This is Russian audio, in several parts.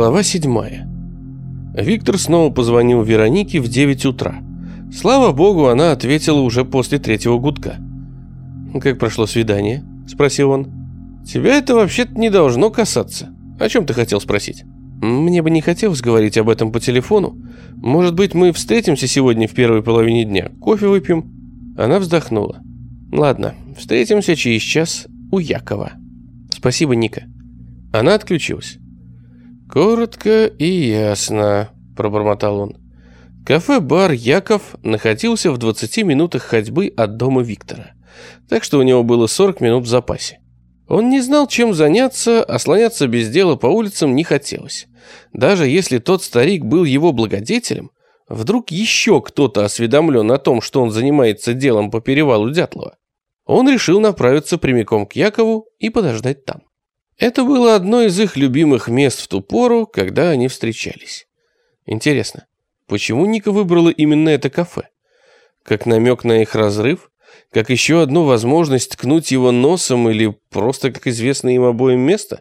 Глава 7. Виктор снова позвонил Веронике в 9 утра. Слава богу, она ответила уже после третьего гудка. «Как прошло свидание?» – спросил он. «Тебя это вообще-то не должно касаться. О чем ты хотел спросить?» «Мне бы не хотелось говорить об этом по телефону. Может быть, мы встретимся сегодня в первой половине дня, кофе выпьем?» Она вздохнула. «Ладно, встретимся через час у Якова». «Спасибо, Ника». Она отключилась. «Коротко и ясно», – пробормотал он. Кафе-бар «Яков» находился в 20 минутах ходьбы от дома Виктора, так что у него было 40 минут в запасе. Он не знал, чем заняться, а слоняться без дела по улицам не хотелось. Даже если тот старик был его благодетелем, вдруг еще кто-то осведомлен о том, что он занимается делом по перевалу Дятлова. Он решил направиться прямиком к Якову и подождать там. Это было одно из их любимых мест в ту пору, когда они встречались. Интересно, почему Ника выбрала именно это кафе? Как намек на их разрыв? Как еще одну возможность ткнуть его носом или просто как известное им обоим место?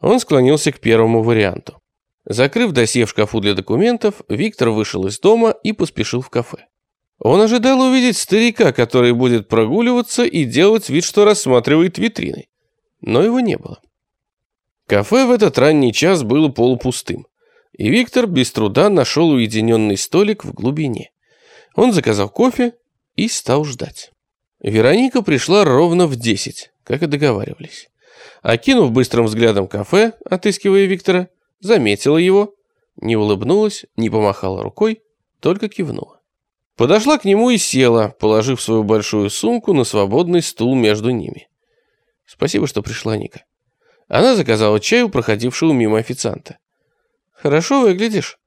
Он склонился к первому варианту. Закрыв досье в шкафу для документов, Виктор вышел из дома и поспешил в кафе. Он ожидал увидеть старика, который будет прогуливаться и делать вид, что рассматривает витрины. Но его не было. Кафе в этот ранний час было полупустым, и Виктор без труда нашел уединенный столик в глубине. Он заказал кофе и стал ждать. Вероника пришла ровно в десять, как и договаривались. Окинув быстрым взглядом кафе, отыскивая Виктора, заметила его, не улыбнулась, не помахала рукой, только кивнула. Подошла к нему и села, положив свою большую сумку на свободный стул между ними. «Спасибо, что пришла, Ника». Она заказала чай у проходившего мимо официанта. «Хорошо выглядишь».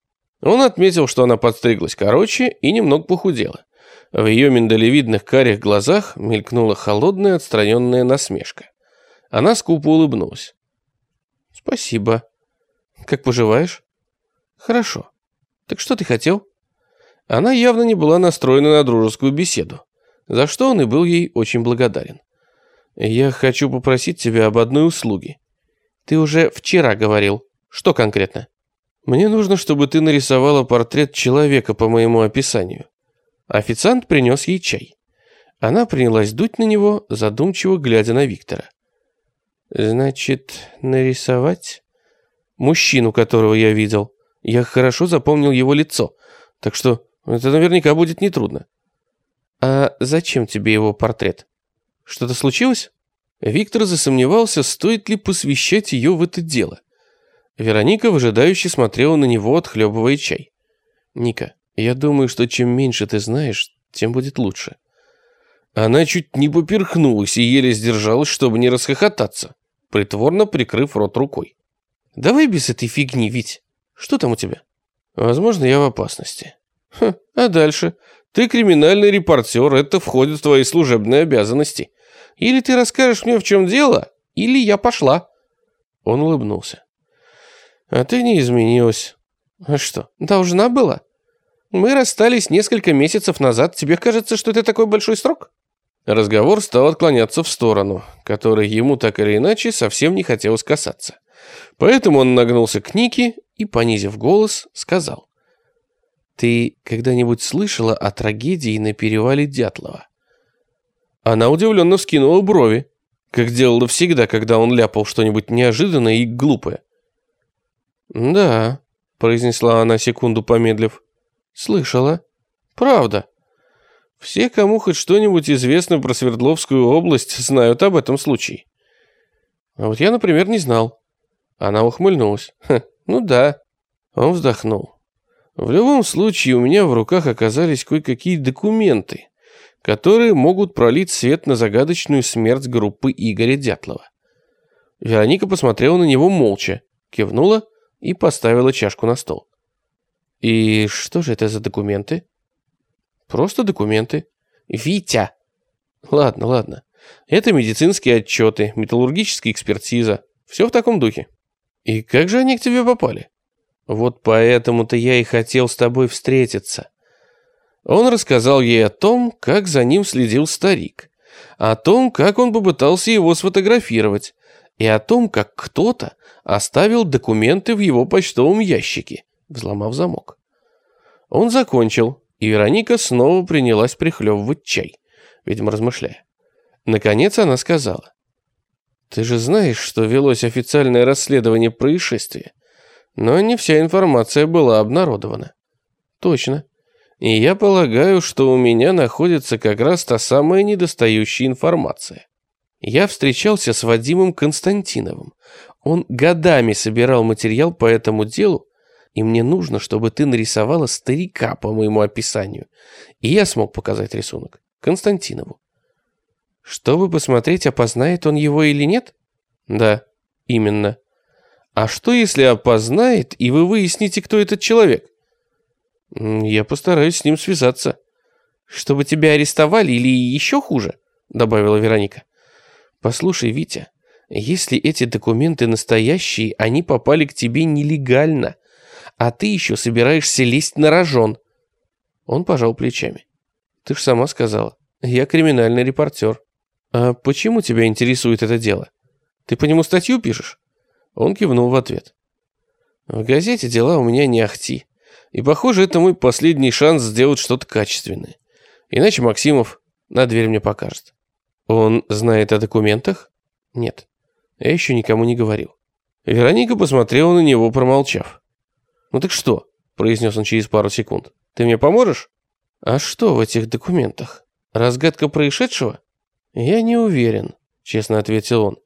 Он отметил, что она подстриглась короче и немного похудела. В ее миндалевидных карих глазах мелькнула холодная отстраненная насмешка. Она скупо улыбнулась. «Спасибо. Как поживаешь?» «Хорошо. Так что ты хотел?» Она явно не была настроена на дружескую беседу, за что он и был ей очень благодарен. «Я хочу попросить тебя об одной услуге. Ты уже вчера говорил. Что конкретно? Мне нужно, чтобы ты нарисовала портрет человека по моему описанию. Официант принес ей чай. Она принялась дуть на него, задумчиво глядя на Виктора. Значит, нарисовать? Мужчину, которого я видел. Я хорошо запомнил его лицо, так что это наверняка будет нетрудно. А зачем тебе его портрет? Что-то случилось? Виктор засомневался, стоит ли посвящать ее в это дело. Вероника выжидающе смотрела на него, отхлебывая чай. «Ника, я думаю, что чем меньше ты знаешь, тем будет лучше». Она чуть не поперхнулась и еле сдержалась, чтобы не расхохотаться, притворно прикрыв рот рукой. «Давай без этой фигни, Вить. Что там у тебя?» «Возможно, я в опасности». «Хм, а дальше? Ты криминальный репортер, это входит в твои служебные обязанности. Или ты расскажешь мне, в чем дело, или я пошла». Он улыбнулся. «А ты не изменилась». «А что, должна была? Мы расстались несколько месяцев назад. Тебе кажется, что это такой большой срок?» Разговор стал отклоняться в сторону, которой ему так или иначе совсем не хотелось касаться. Поэтому он нагнулся к Нике и, понизив голос, сказал. «Ты когда-нибудь слышала о трагедии на перевале Дятлова?» Она удивленно вскинула брови, как делала всегда, когда он ляпал что-нибудь неожиданное и глупое. «Да», — произнесла она секунду помедлив, — «слышала. Правда. Все, кому хоть что-нибудь известно про Свердловскую область, знают об этом случае. А вот я, например, не знал». Она ухмыльнулась. Ха, «Ну да». Он вздохнул. «В любом случае, у меня в руках оказались кое-какие документы, которые могут пролить свет на загадочную смерть группы Игоря Дятлова. Вероника посмотрела на него молча, кивнула и поставила чашку на стол. «И что же это за документы?» «Просто документы». «Витя!» «Ладно, ладно. Это медицинские отчеты, металлургическая экспертиза. Все в таком духе». «И как же они к тебе попали?» «Вот поэтому-то я и хотел с тобой встретиться. Он рассказал ей о том, как за ним следил старик, о том, как он попытался его сфотографировать, и о том, как кто-то оставил документы в его почтовом ящике, взломав замок. Он закончил, и Вероника снова принялась прихлебывать чай, видимо, размышляя. Наконец она сказала. «Ты же знаешь, что велось официальное расследование происшествия, но не вся информация была обнародована». «Точно. И я полагаю, что у меня находится как раз та самая недостающая информация. Я встречался с Вадимом Константиновым. Он годами собирал материал по этому делу, и мне нужно, чтобы ты нарисовала старика по моему описанию. И я смог показать рисунок Константинову. Чтобы посмотреть, опознает он его или нет? Да, именно. А что, если опознает, и вы выясните, кто этот человек? Я постараюсь с ним связаться. Чтобы тебя арестовали или еще хуже, добавила Вероника. Послушай, Витя, если эти документы настоящие, они попали к тебе нелегально, а ты еще собираешься лезть на рожон. Он пожал плечами. Ты ж сама сказала, я криминальный репортер. А почему тебя интересует это дело? Ты по нему статью пишешь? Он кивнул в ответ. В газете дела у меня не ахти. И, похоже, это мой последний шанс сделать что-то качественное. Иначе Максимов на дверь мне покажет. Он знает о документах? Нет. Я еще никому не говорил. Вероника посмотрела на него, промолчав. «Ну так что?» – произнес он через пару секунд. «Ты мне поможешь?» «А что в этих документах? Разгадка происшедшего?» «Я не уверен», – честно ответил он.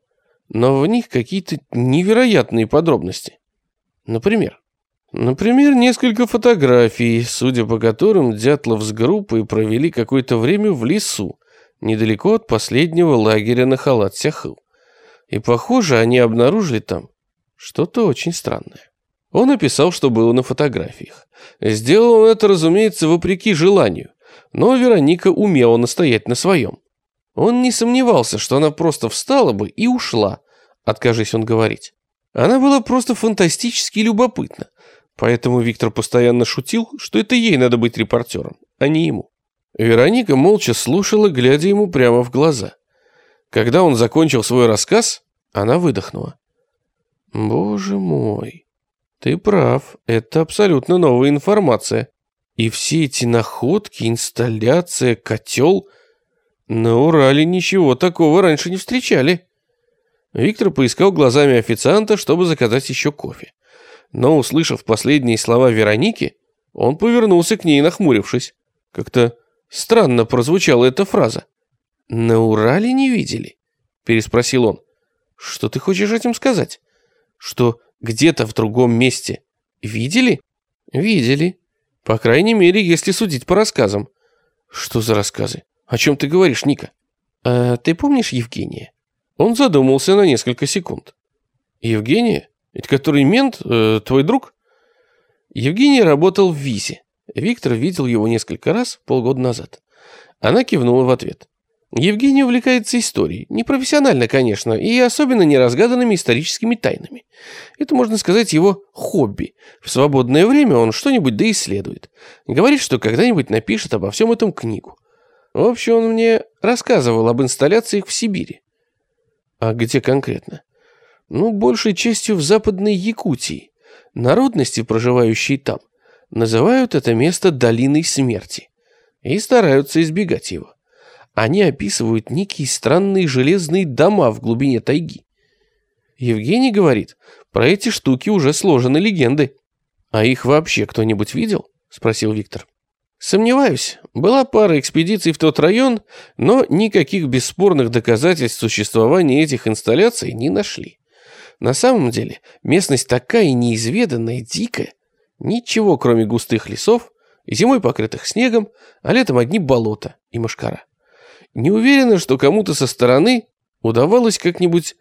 «Но в них какие-то невероятные подробности. Например?» Например, несколько фотографий, судя по которым Дятлов с группой провели какое-то время в лесу, недалеко от последнего лагеря на Халат-Сяхыл. И, похоже, они обнаружили там что-то очень странное. Он описал, что было на фотографиях. Сделал он это, разумеется, вопреки желанию, но Вероника умела настоять на своем. Он не сомневался, что она просто встала бы и ушла, откажись он говорить. Она была просто фантастически любопытна, Поэтому Виктор постоянно шутил, что это ей надо быть репортером, а не ему. Вероника молча слушала, глядя ему прямо в глаза. Когда он закончил свой рассказ, она выдохнула. «Боже мой, ты прав, это абсолютно новая информация. И все эти находки, инсталляция, котел... На Урале ничего такого раньше не встречали». Виктор поискал глазами официанта, чтобы заказать еще кофе но, услышав последние слова Вероники, он повернулся к ней, нахмурившись. Как-то странно прозвучала эта фраза. «На Урале не видели?» – переспросил он. «Что ты хочешь этим сказать? Что где-то в другом месте видели?» «Видели. По крайней мере, если судить по рассказам». «Что за рассказы? О чем ты говоришь, Ника?» «А ты помнишь Евгения?» Он задумался на несколько секунд. «Евгения? Ведь который мент, э, твой друг? Евгений работал в ВИЗе. Виктор видел его несколько раз полгода назад. Она кивнула в ответ. Евгений увлекается историей. Непрофессионально, конечно, и особенно неразгаданными историческими тайнами. Это, можно сказать, его хобби. В свободное время он что-нибудь да исследует. Говорит, что когда-нибудь напишет обо всем этом книгу. В общем, он мне рассказывал об инсталляциях в Сибири. А где конкретно? Ну, большей частью в Западной Якутии. Народности, проживающие там, называют это место долиной смерти и стараются избегать его. Они описывают некие странные железные дома в глубине тайги. Евгений говорит, про эти штуки уже сложены легенды. А их вообще кто-нибудь видел? Спросил Виктор. Сомневаюсь. Была пара экспедиций в тот район, но никаких бесспорных доказательств существования этих инсталляций не нашли. На самом деле, местность такая неизведанная, дикая. Ничего, кроме густых лесов, зимой покрытых снегом, а летом одни болота и мошкара. Не уверена, что кому-то со стороны удавалось как-нибудь...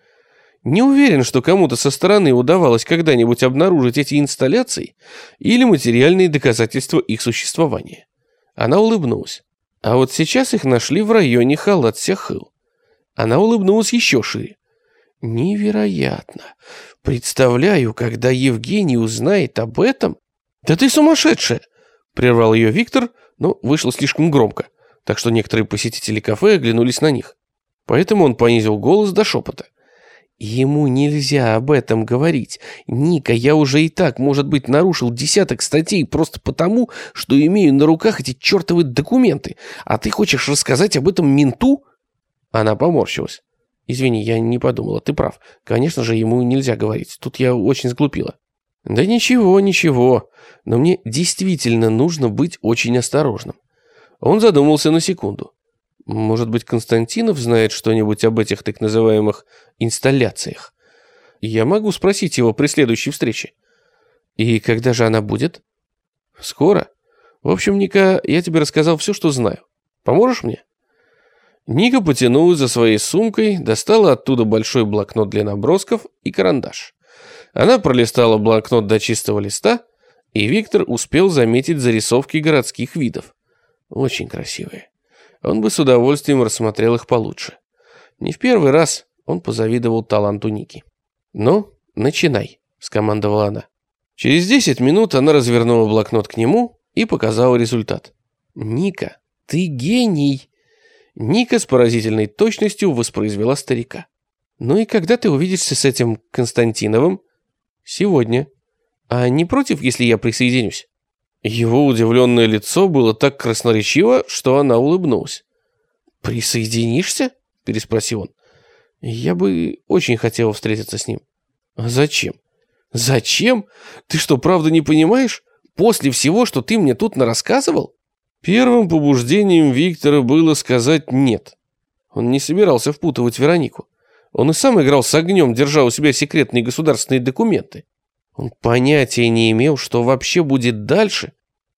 Не уверен, что кому-то со стороны удавалось когда-нибудь обнаружить эти инсталляции или материальные доказательства их существования. Она улыбнулась. А вот сейчас их нашли в районе Халат-Сяхыл. Она улыбнулась еще шире. Невероятно. Представляю, когда Евгений узнает об этом. Да ты сумасшедшая! Прервал ее Виктор, но вышло слишком громко, так что некоторые посетители кафе оглянулись на них. Поэтому он понизил голос до шепота. Ему нельзя об этом говорить. Ника, я уже и так, может быть, нарушил десяток статей просто потому, что имею на руках эти чертовы документы. А ты хочешь рассказать об этом менту? Она поморщилась. Извини, я не подумала, ты прав. Конечно же, ему нельзя говорить. Тут я очень сглупила. Да ничего, ничего. Но мне действительно нужно быть очень осторожным. Он задумался на секунду. Может быть, Константинов знает что-нибудь об этих так называемых инсталляциях? Я могу спросить его при следующей встрече. И когда же она будет? Скоро. В общем, Ника, я тебе рассказал все, что знаю. Поможешь мне? Ника потянулась за своей сумкой, достала оттуда большой блокнот для набросков и карандаш. Она пролистала блокнот до чистого листа, и Виктор успел заметить зарисовки городских видов. Очень красивые он бы с удовольствием рассмотрел их получше. Не в первый раз он позавидовал таланту Ники. «Ну, начинай», — скомандовала она. Через 10 минут она развернула блокнот к нему и показала результат. «Ника, ты гений!» Ника с поразительной точностью воспроизвела старика. «Ну и когда ты увидишься с этим Константиновым?» «Сегодня. А не против, если я присоединюсь?» Его удивленное лицо было так красноречиво, что она улыбнулась. «Присоединишься?» – переспросил он. «Я бы очень хотел встретиться с ним». «А зачем?» «Зачем? Ты что, правда не понимаешь? После всего, что ты мне тут нарассказывал?» Первым побуждением Виктора было сказать «нет». Он не собирался впутывать Веронику. Он и сам играл с огнем, держа у себя секретные государственные документы. Он понятия не имел, что вообще будет дальше,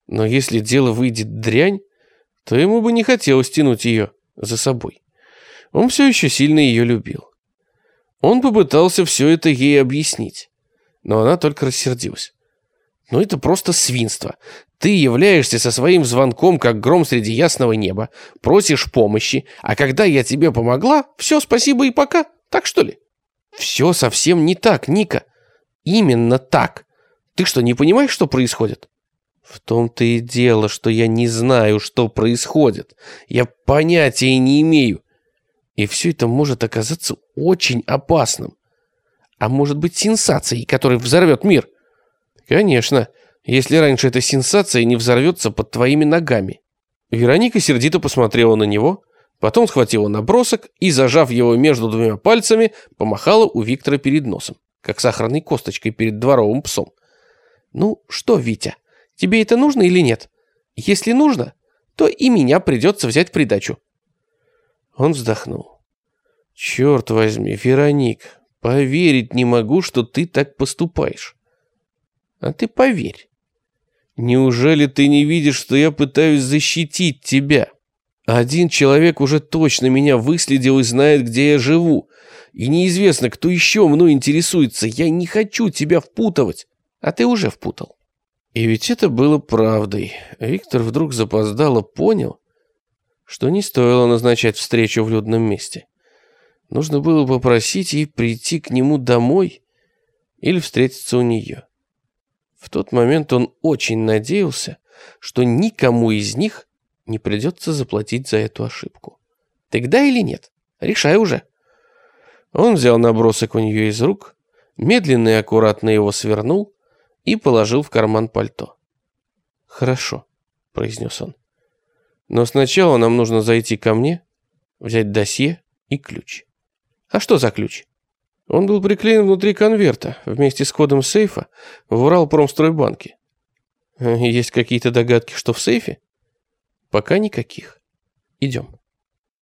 но если дело выйдет дрянь, то ему бы не хотелось тянуть ее за собой. Он все еще сильно ее любил. Он попытался все это ей объяснить, но она только рассердилась. «Ну это просто свинство. Ты являешься со своим звонком, как гром среди ясного неба, просишь помощи, а когда я тебе помогла, все, спасибо и пока. Так что ли?» «Все совсем не так, Ника. Именно так. Ты что, не понимаешь, что происходит? В том-то и дело, что я не знаю, что происходит. Я понятия не имею. И все это может оказаться очень опасным. А может быть сенсацией, которая взорвет мир? Конечно, если раньше эта сенсация не взорвется под твоими ногами. Вероника сердито посмотрела на него, потом схватила набросок и, зажав его между двумя пальцами, помахала у Виктора перед носом как сахарной косточкой перед дворовым псом. «Ну что, Витя, тебе это нужно или нет? Если нужно, то и меня придется взять в придачу». Он вздохнул. «Черт возьми, Вероник, поверить не могу, что ты так поступаешь». «А ты поверь. Неужели ты не видишь, что я пытаюсь защитить тебя?» Один человек уже точно меня выследил и знает, где я живу. И неизвестно, кто еще мной интересуется. Я не хочу тебя впутывать. А ты уже впутал. И ведь это было правдой. Виктор вдруг запоздало понял, что не стоило назначать встречу в людном месте. Нужно было попросить ей прийти к нему домой или встретиться у нее. В тот момент он очень надеялся, что никому из них не придется заплатить за эту ошибку. Тогда или нет? Решай уже. Он взял набросок у нее из рук, медленно и аккуратно его свернул и положил в карман пальто. «Хорошо», — произнес он. «Но сначала нам нужно зайти ко мне, взять досье и ключ». «А что за ключ?» Он был приклеен внутри конверта вместе с кодом сейфа в Уралпромстройбанке. Есть какие-то догадки, что в сейфе? Пока никаких. Идем.